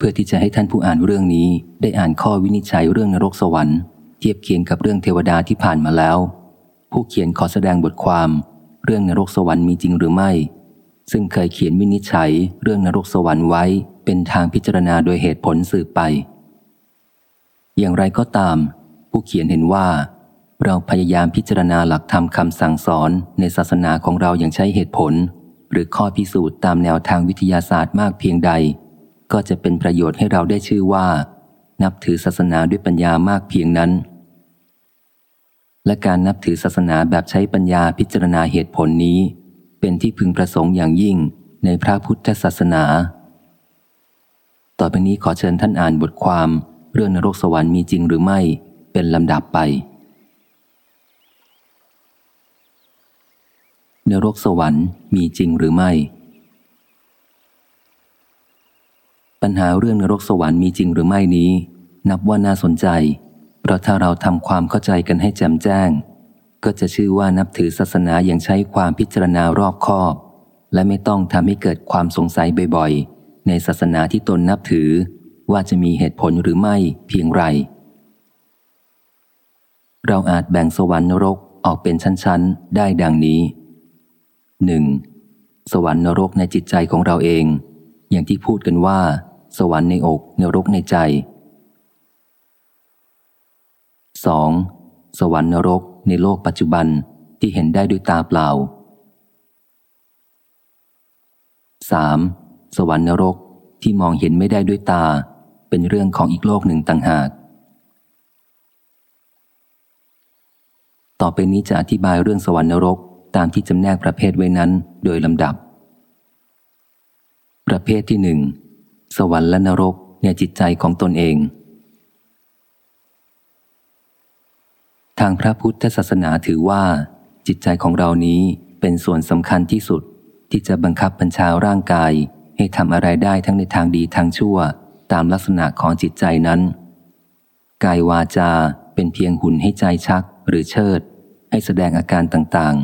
พื่อที่จะให้ท่านผู้อ่านเรื่องนี้ได้อ่านข้อวินิจฉัยเรื่องนรกสวรรค์เทียบเคียงกับเรื่องเทวดาที่ผ่านมาแล้ว ผู้เขียนขอแสดงบทความ เรื่องนรกสวรรค์มีจริงหรือไม่ ซึ่งเคยเขียนวินิจฉัยเรื่องนรกสวรรค์ไว้ เป็นทางพิจารณาโดยเหตุผลสืบไป อย่างไรก็ตาม ผู้เขียนเห็นว่า เราพยายามพิจารณาหลักธรรมคำสั่งสอนในศาสนาของเราอย่างใช้เหตุผล หรือข้อพิสูจน์ตามแนวทางวิทยาศาสตร์มากเพียงใด ก็จะเป็นประโยชน์ให้เราได้ชื่อว่า นับถือศาสนาด้วยปัญญามากเพียงนั้น และการนับถือศาสนาแบบใช้ปัญญาพิจารณาเหตุผลนี้ เป็นที่พึงประสงค์อย่างยิ่งในพระพุทธศาสนา ต่อไปนี้ขอเชิญท่านอ่านบทความ เรื่องนรกสวรรค์มีจริงหรือไม่ เป็นลำดับไปนรกสวรรค์มีจริงหรือไม่ ปัญหาเรื่องนรกสวรรค์มีจริงหรือไม่นี้ นับว่าน่าสนใจ เพราะถ้าเราทำความเข้าใจกันให้แจ่มแจ้ง ก็จะชื่อว่านับถือศาสนาอย่างใช้ความพิจารณารอบคอบ และไม่ต้องทำให้เกิดความสงสัยบ่อยๆ ในศาสนาที่ตนนับถือ ว่าจะมีเหตุผลหรือไม่เพียงไร เราอาจแบ่งสวรรค์นรกออกเป็นชั้นๆ ได้ดังนี้หนึ่งสวรรค์นรกในจิตใจของเราเอง อย่างที่พูดกันว่า สวรรค์ในอกนรกในใจ 2. สวรรค์นรกในโลกปัจจุบันที่เห็นได้ด้วยตาเปล่า 3. สวรรค์นรกที่มองเห็นไม่ได้ด้วยตา เป็นเรื่องของอีกโลกหนึ่งต่างหาก ต่อไปนี้จะอธิบายเรื่องสวรรค์นรกตามที่จำแนกประเภทไว้นั้นโดยลำดับ ประเภทที่หนึ่ง สวรรค์และนรกในจิตใจของตนเอง ทางพระพุทธศาสนาถือว่า จิตใจของเรานี้เป็นส่วนสำคัญที่สุดที่จะบังคับบัญชาร่างกาย ให้ทำอะไรได้ทั้งในทางดีทางชั่ว ตามลักษณะของจิตใจนั้น กายวาจาเป็นเพียงหุ่นให้ใจชักหรือเชิด ให้แสดงอาการต่าง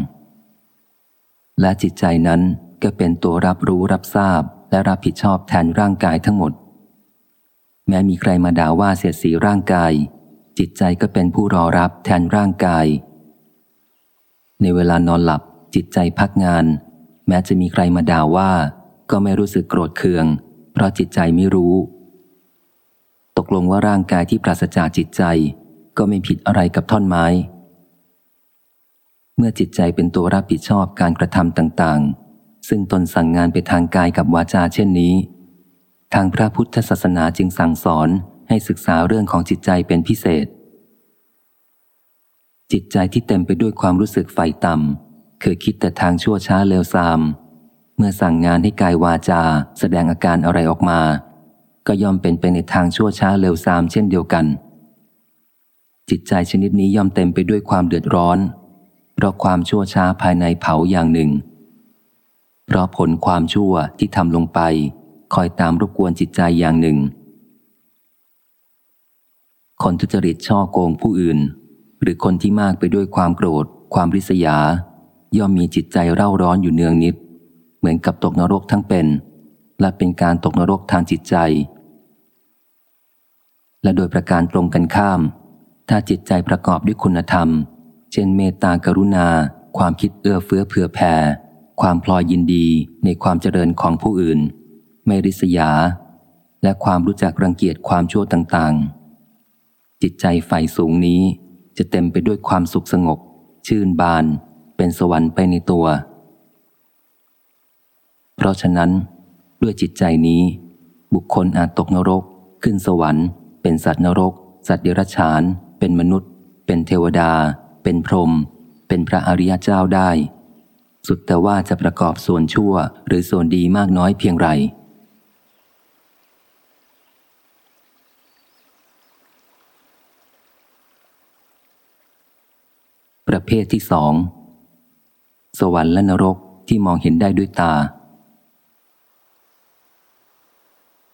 ๆ และจิตใจนั้นก็เป็นตัวรับรู้รับทราบ และรับผิดชอบแทนร่างกายทั้งหมด แม้มีใครมาด่าว่าเสียสีร่างกาย จิตใจก็เป็นผู้รอรับแทนร่างกาย ในเวลานอนหลับจิตใจพักงาน แม้จะมีใครมาด่าว่า ก็ไม่รู้สึกโกรธเคือง เพราะจิตใจไม่รู้ ตกลงว่าร่างกายที่ปราศจากจิตใจ ก็ไม่ผิดอะไรกับท่อนไม้ เมื่อจิตใจเป็นตัวรับผิดชอบการกระทำต่างๆ ซึ่งตนสั่งงานไปทางกายกับวาจาเช่นนี้ ทางพระพุทธศาสนาจึงสั่งสอนให้ศึกษาเรื่องของจิตใจเป็นพิเศษ จิตใจที่เต็มไปด้วยความรู้สึกไฟต่ำเคยคิดแต่ทางชั่วช้าเลวทราม เมื่อสั่งงานให้กายวาจา แสดงอาการอะไรออกมา ก็ยอมเป็นไปในทางชั่วช้าเลวทรามเช่นเดียวกัน จิตใจชนิดนี้ยอมเต็มไปด้วยความเดือดร้อน เพราะความชั่วช้าภายในเผาอย่างหนึ่ง เพราะผลความชั่วที่ทำลงไป คอยตามรบกวนจิตใจอย่างหนึ่ง คนทุจริตช่อโกงผู้อื่น หรือคนที่มากไปด้วยความโกรธ ความริษยา ย่อมมีจิตใจเร่าร้อนอยู่เนืองนิด เหมือนกับตกนรกทั้งเป็น และเป็นการตกนรกทางจิตใจ และโดยประการตรงกันข้าม ถ้าจิตใจประกอบด้วยคุณธรรม เช่นเมตตากรุณา ความคิดเอื้อเฟื้อเผื่อแผ่ ความพลอยยินดีในความเจริญของผู้อื่น ไม่ริษยา และความรู้จักรังเกียจความชั่วต่างๆ จิตใจใฝ่สูงนี้จะเต็มไปด้วยความสุขสงบ ชื่นบาน เป็นสวรรค์ไปในตัว เพราะฉะนั้น ด้วยจิตใจนี้ บุคคลอาจตกนรก ขึ้นสวรรค์ เป็นสัตว์นรก สัตว์เดรัจฉาน เป็นมนุษย์ เป็นเทวดา เป็นพรหมเป็นพระอริยเจ้าได้ สุดแต่ว่าจะประกอบส่วนชั่วหรือส่วนดีมากน้อยเพียงไร ประเภทที่สอง สวรรค์และนรกที่มองเห็นได้ด้วยตา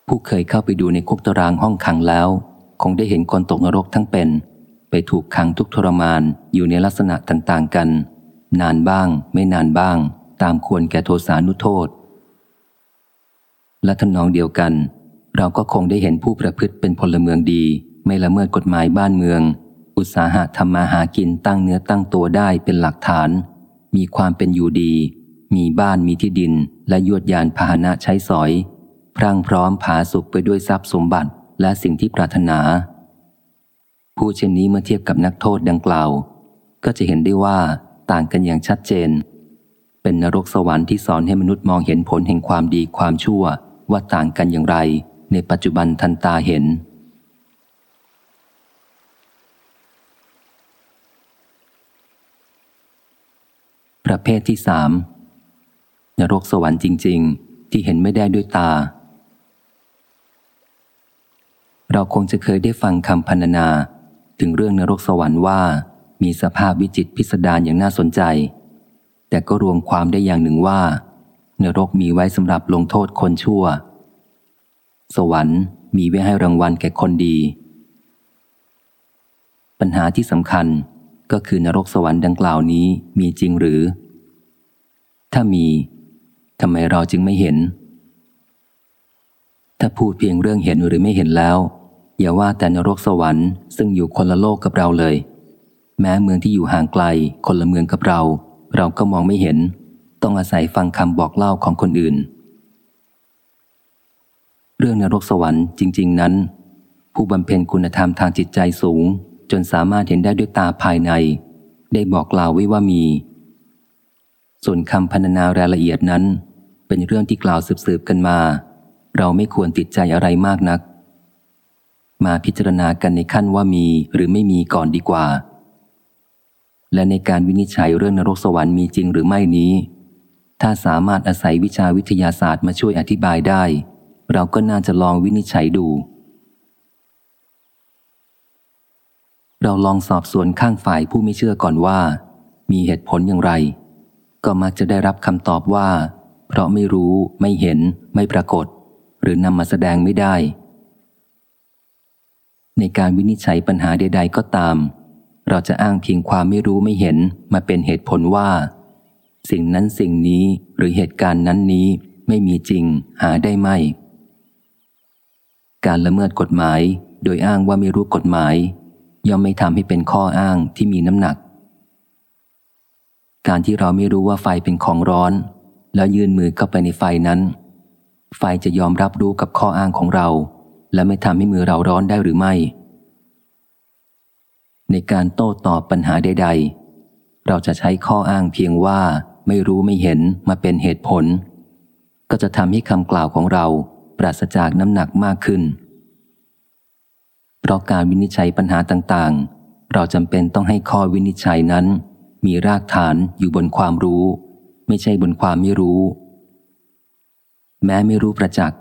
ผู้เคยเข้าไปดูในคุกตารางห้องขังแล้ว คงได้เห็นคนตกนรกทั้งเป็น ไปถูกขังทุกทรมานอยู่ในลักษณะต่าง ๆ กัน นานบ้าง ไม่นานบ้าง ตามควรแก่โทสานุโทษ และทำนองเดียวกัน เราก็คงได้เห็นผู้ประพฤติเป็นพลเมืองดี ไม่ละเมิดกฎหมายบ้านเมือง อุตสาหะทำมาหากินตั้งเนื้อตั้งตัวได้เป็นหลักฐาน มีความเป็นอยู่ดี มีบ้านมีที่ดิน และยวดยานพาหนะใช้สอย พรั่งพร้อมผาสุกไปด้วยทรัพย์สมบัติและสิ่งที่ปรารถนาผู้เช่นนี้เมื่อเทียบกับนักโทษดังกล่าว ก็จะเห็นได้ว่า ต่างกันอย่างชัดเจน เป็นนรกสวรรค์ที่สอนให้มนุษย์มองเห็นผลแห่งความดีความชั่วว่าต่างกันอย่างไร ในปัจจุบันทันตาเห็น ประเภทที่สามนรกสวรรค์จริง ๆ ที่เห็นไม่ได้ด้วยตา เราคงจะเคยได้ฟังคำพรรณนา ถึงเรื่องนรกสวรรค์ว่า มีสภาพวิจิตพิสดารอย่างน่าสนใจ แต่ก็รวมความได้อย่างหนึ่งว่า นรกมีไว้สำหรับลงโทษคนชั่ว สวรรค์มีไว้ให้รางวัลแก่คนดี ปัญหาที่สำคัญก็คือนรกสวรรค์ดังกล่าวนี้มีจริงหรือ ถ้ามีทำไมเราจึงไม่เห็น ถ้าพูดเพียงเรื่องเห็นหรือไม่เห็นแล้ว อย่าว่าแต่นรกสวรรค์ซึ่งอยู่คนละโลกกับเราเลย แม้เมืองที่อยู่ห่างไกล คนละเมืองกับเรา เราก็มองไม่เห็น ต้องอาศัยฟังคำบอกเล่าของคนอื่น เรื่องนรกสวรรค์จริง ๆ นั้น ผู้บำเพ็ญคุณธรรมทางจิตใจสูง จนสามารถเห็นได้ด้วยตาภายใน ได้บอกกล่าวไว้ว่ามี ส่วนคำพรรณนารายละเอียดนั้น เป็นเรื่องที่กล่าวสืบๆกันมา เราไม่ควรติดใจอะไรมากนัก มาพิจารณากันในขั้นว่ามีหรือไม่มีก่อนดีกว่า และในการวินิจฉัยเรื่องนรกสวรรค์มีจริงหรือไม่นี้ ถ้าสามารถอาศัยวิชาวิทยาศาสตร์มาช่วยอธิบายได้ เราก็น่าจะลองวินิจฉัยดู เราลองสอบสวนข้างฝ่ายผู้ไม่เชื่อก่อนว่า มีเหตุผลอย่างไร ก็มักจะได้รับคำตอบว่า เพราะไม่รู้ ไม่เห็น ไม่ปรากฏ หรือนำมาแสดงไม่ได้ ในการวินิจฉัยปัญหาใด ๆ ก็ตาม เราจะอ้างเพียงความไม่รู้ไม่เห็นมาเป็นเหตุผลว่า สิ่งนั้นสิ่งนี้หรือเหตุการณ์นั้นนี้ไม่มีจริงหาได้ไม่ การละเมิดกฎหมาย โดยอ้างว่าไม่รู้กฎหมาย ย่อมไม่ทำให้เป็นข้ออ้างที่มีน้ำหนัก การที่เราไม่รู้ว่าไฟเป็นของร้อน แล้วยื่นมือเข้าไปในไฟนั้น ไฟจะยอมรับรู้กับข้ออ้างของเรา และไม่ทำให้มือเราร้อนได้หรือไม่ ในการโต้ตอบปัญหาใด ๆ เราจะใช้ข้ออ้างเพียงว่าไม่รู้ไม่เห็นมาเป็นเหตุผล ก็จะทำให้คำกล่าวของเราปราศจากน้ำหนักมากขึ้น เพราะการวินิจฉัยปัญหาต่างๆ เราจำเป็นต้องให้ข้อวินิจฉัยนั้น มีรากฐานอยู่บนความรู้ ไม่ใช่บนความไม่รู้ แม้ไม่รู้ประจักษ์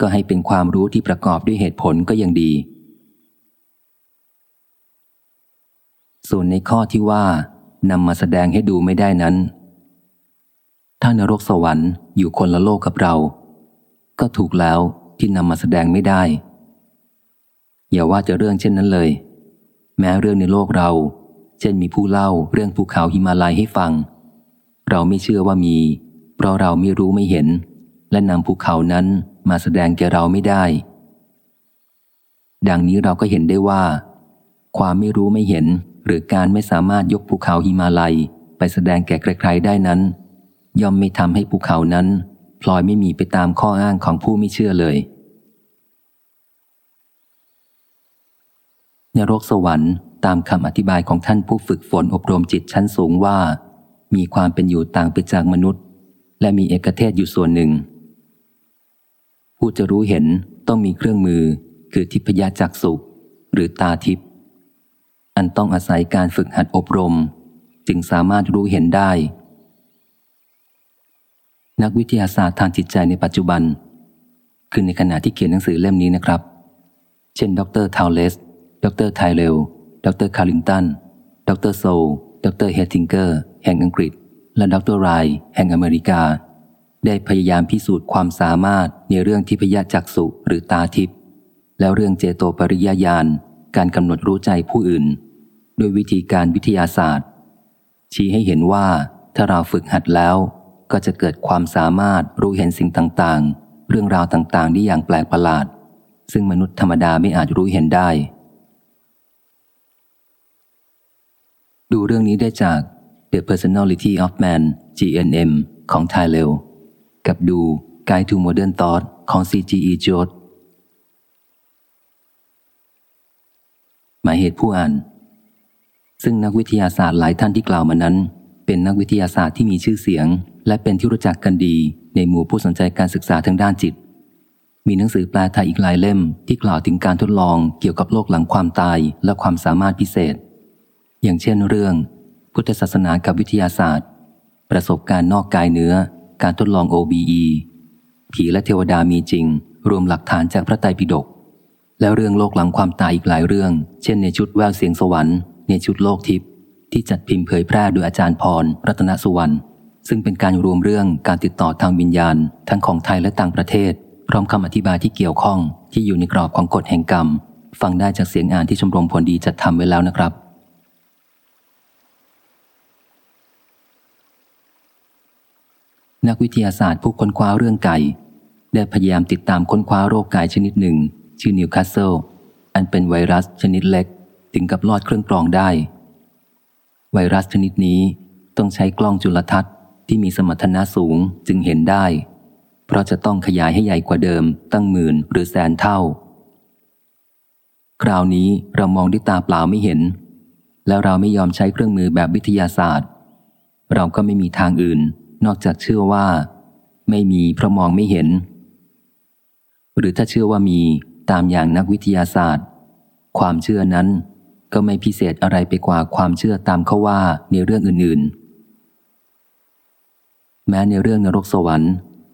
ก็ให้เป็นความรู้ที่ประกอบด้วยเหตุผลก็ยังดี ส่วนในข้อที่ว่านำมาแสดงให้ดูไม่ได้นั้น ถ้านรกสวรรค์อยู่คนละโลกกับเรา ก็ถูกแล้วที่นำมาแสดงไม่ได้ อย่าว่าจะเรื่องเช่นนั้นเลย แม้เรื่องในโลกเรา เช่นมีผู้เล่าเรื่องภูเขาหิมาลัยให้ฟัง เราไม่เชื่อว่ามี เพราะเราไม่รู้ไม่เห็น และนำภูเขานั้นมาแสดงแก่เราไม่ได้ ดังนี้เราก็เห็นได้ว่า ความไม่รู้ไม่เห็น หรือการไม่สามารถยกภูเขาหิมาลัย ไปแสดงแก่ใครๆได้นั้น ย่อมไม่ทำให้ภูเขานั้น พลอยไม่มีไปตามข้ออ้างของผู้ไม่เชื่อเลย นรกสวรรค์ตามคำอธิบายของท่านผู้ฝึกฝนอบรมจิตชั้นสูงว่า มีความเป็นอยู่ต่างไปจากมนุษย์ และมีเอกเทศอยู่ส่วนหนึ่ง ผู้จะรู้เห็นต้องมีเครื่องมือ คือทิพยจักษุหรือตาทิพย์ อันต้องอาศัยการฝึกหัดอบรม จึงสามารถรู้เห็นได้ นักวิทยาศาสตร์ทางจิตใจในปัจจุบัน คือในขณะที่เขียนหนังสือเล่มนี้นะครับ เช่น ดรทาวเลส ดรไทเลลดรคาริงตัน ดรโซดรเฮติงเกอร์ แห่งอังกฤษ และดรไรแห่งอเมริกา ได้พยายามพิสูจน์ความสามารถในเรื่องทิพยจักสุหรือตาทิพย์แล้วเรื่องเจโตปริยญาณการกำหนดรู้ใจผู้อื่น โดยวิธีการวิทยาศาสตร์ ชี้ให้เห็นว่าถ้าเราฝึกหัดแล้ว ก็จะเกิดความสามารถรู้เห็นสิ่งต่างๆ เรื่องราวต่างๆ ได้อย่างแปลกประหลาด ซึ่งมนุษย์ธรรมดาไม่อาจรู้เห็นได้ ดูเรื่องนี้ได้จาก The Personality of Man GNM ของไทเลวกับดู Guide to Modern Thought ของ CGE j o d หมายเหตุผู้อ่าน ซึ่งนักวิทยาศาสตร์หลายท่านที่กล่าวมานั้น เป็นนักวิทยาศาสตร์ที่มีชื่อเสียง และเป็นที่รู้จักกันดี ในหมู่ผู้สนใจการศึกษาทางด้านจิต มีหนังสือแปลไทยอีกหลายเล่ม ที่กล่าวถึงการทดลองเกี่ยวกับโลกหลังความตายและความสามารถพิเศษ อย่างเช่นเรื่อง พุทธศาสนากับวิทยาศาสตร์ ประสบการณ์นอกกายเนื้อ การทดลอง OBE ผีและเทวดามีจริง รวมหลักฐานจากพระไตรปิฎกและเรื่องโลกหลังความตายอีกหลายเรื่อง เช่นในชุดแววเสียงสวรรค์ ในชุดโลกทิพย์ที่จัดพิมพ์เผยแพร่โดยอาจารย์พร รัตนสุวรรณซึ่งเป็นการรวมเรื่องการติดต่อทางวิญญาณ ทั้งของไทยและต่างประเทศ พร้อมคำอธิบายที่เกี่ยวข้องที่อยู่ในกรอบของกฎแห่งกรรม ฟังได้จากเสียงอ่านที่ชมรมผลดีจัดทำไว้แล้วนะครับ นักวิทยาศาสตร์ผู้ค้นคว้าเรื่องไก่ ได้พยายามติดตามค้นคว้าโรคไก่ชนิดหนึ่ง ชื่อนิวคาสเซิลอันเป็นไวรัสชนิดเล็ก ถึงกับลอดเครื่องกรองได้ ไวรัสชนิดนี้ต้องใช้กล้องจุลทรรศน์ที่มีสมรรถนะสูงจึงเห็นได้ เพราะจะต้องขยายให้ใหญ่กว่าเดิมตั้งหมื่นหรือแสนเท่า คราวนี้เรามองด้วยตาเปล่าไม่เห็น แล้วเราไม่ยอมใช้เครื่องมือแบบวิทยาศาสตร์ เราก็ไม่มีทางอื่น นอกจากเชื่อว่า ไม่มีเพราะมองไม่เห็น หรือถ้าเชื่อว่ามีตามอย่างนักวิทยาศาสตร์ ความเชื่อนั้น ก็ไม่พิเศษอะไรไปกว่าความเชื่อตามเขาว่าในเรื่องอื่นๆ แม้ในเรื่องนรกสวรรค์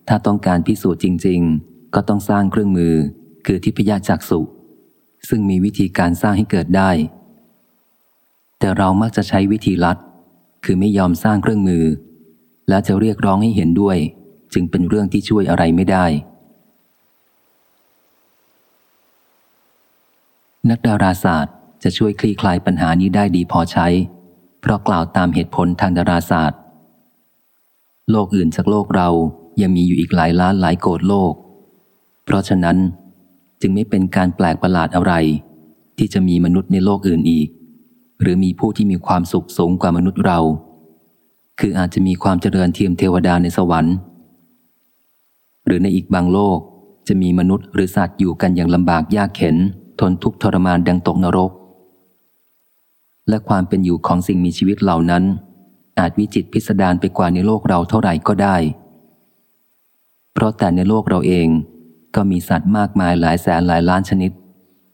ถ้าต้องการพิสูจน์จริง ๆ ก็ต้องสร้างเครื่องมือ คือทิพยจักษุซึ่งมีวิธีการสร้างให้เกิดได้ แต่เรามักจะใช้วิธีลัด คือไม่ยอมสร้างเครื่องมือ และจะเรียกร้องให้เห็นด้วย จึงเป็นเรื่องที่ช่วยอะไรไม่ได้ นักดาราศาสตร์ จะช่วยคลี่คลายปัญหานี้ได้ดีพอใช้ เพราะกล่าวตามเหตุผลทางดาราศาสตร์ โลกอื่นจากโลกเรายังมีอยู่อีกหลายล้านหลายโกดโลก เพราะฉะนั้นจึงไม่เป็นการแปลกประหลาดอะไร ที่จะมีมนุษย์ในโลกอื่นอีก หรือมีผู้ที่มีความสุขสูงกว่ามนุษย์เรา คืออาจจะมีความเจริญเทียมเทวดาในสวรรค์ หรือในอีกบางโลกจะมีมนุษย์หรือสัตว์อยู่กันอย่างลำบากยากเข็น ทนทุกข์ทรมานดังตกนรก และความเป็นอยู่ของสิ่งมีชีวิตเหล่านั้น อาจวิจิตพิสดารไปกว่าในโลกเราเท่าไหร่ก็ได้ เพราะแต่ในโลกเราเองก็มีสัตว์มากมายหลายแสนหลายล้านชนิด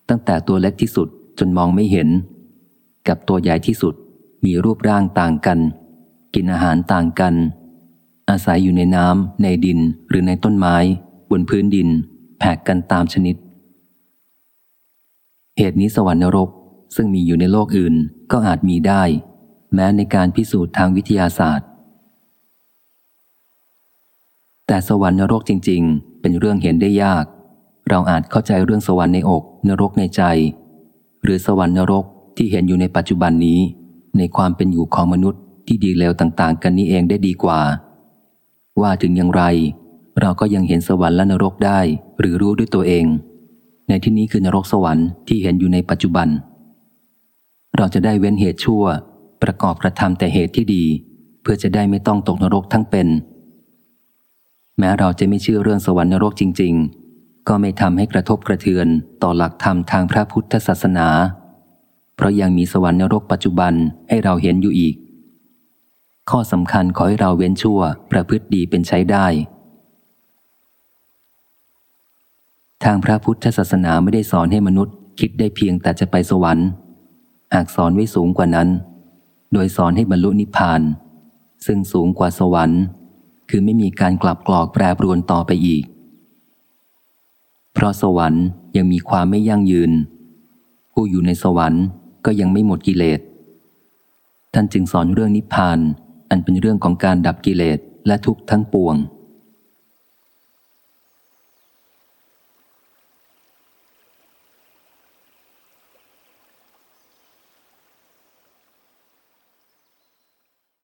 ตั้งแต่ตัวเล็กที่สุดจนมองไม่เห็น กับตัวใหญ่ที่สุดมีรูปร่างต่างกัน กินอาหารต่างกัน อาศัยอยู่ในน้ำในดินหรือในต้นไม้ บนพื้นดิน แผกกันตามชนิด เหตุนี้สวรรค์นรก ซึ่งมีอยู่ในโลกอื่นก็อาจมีได้ แม้ในการพิสูจน์ทางวิทยาศาสตร์ แต่สวรรค์นรกจริง ๆ เป็นเรื่องเห็นได้ยาก เราอาจเข้าใจเรื่องสวรรค์ในอก นรกในใจ หรือสวรรค์นรกที่เห็นอยู่ในปัจจุบันนี้ ในความเป็นอยู่ของมนุษย์ที่ดีเลวต่าง ๆ กันนี้เองได้ดีกว่า ว่าถึงอย่างไร เราก็ยังเห็นสวรรค์และนรกได้ หรือรู้ด้วยตัวเอง ในที่นี้คือนรกสวรรค์ที่เห็นอยู่ในปัจจุบัน เราจะได้เว้นเหตุชั่ว ประกอบกระทำแต่เหตุที่ดี เพื่อจะได้ไม่ต้องตกนรกทั้งเป็น แม้เราจะไม่เชื่อเรื่องสวรรค์นรกจริง ๆ ก็ไม่ทำให้กระทบกระเทือนต่อหลักธรรมทางพระพุทธศาสนา เพราะยังมีสวรรค์นรกปัจจุบันให้เราเห็นอยู่อีก ข้อสำคัญขอให้เราเว้นชั่ว ประพฤติดีเป็นใช้ได้ ทางพระพุทธศาสนาไม่ได้สอนให้มนุษย์คิดได้เพียงแต่จะไปสวรรค์ หากสอนไว้สูงกว่านั้น โดยสอนให้บรรลุนิพพาน ซึ่งสูงกว่าสวรรค์ คือไม่มีการกลับกรอกแปรปรวนต่อไปอีก เพราะสวรรค์ยังมีความไม่ยั่งยืน ผู้อยู่ในสวรรค์ก็ยังไม่หมดกิเลส ท่านจึงสอนเรื่องนิพพาน อันเป็นเรื่องของการดับกิเลสและทุกข์ทั้งปวง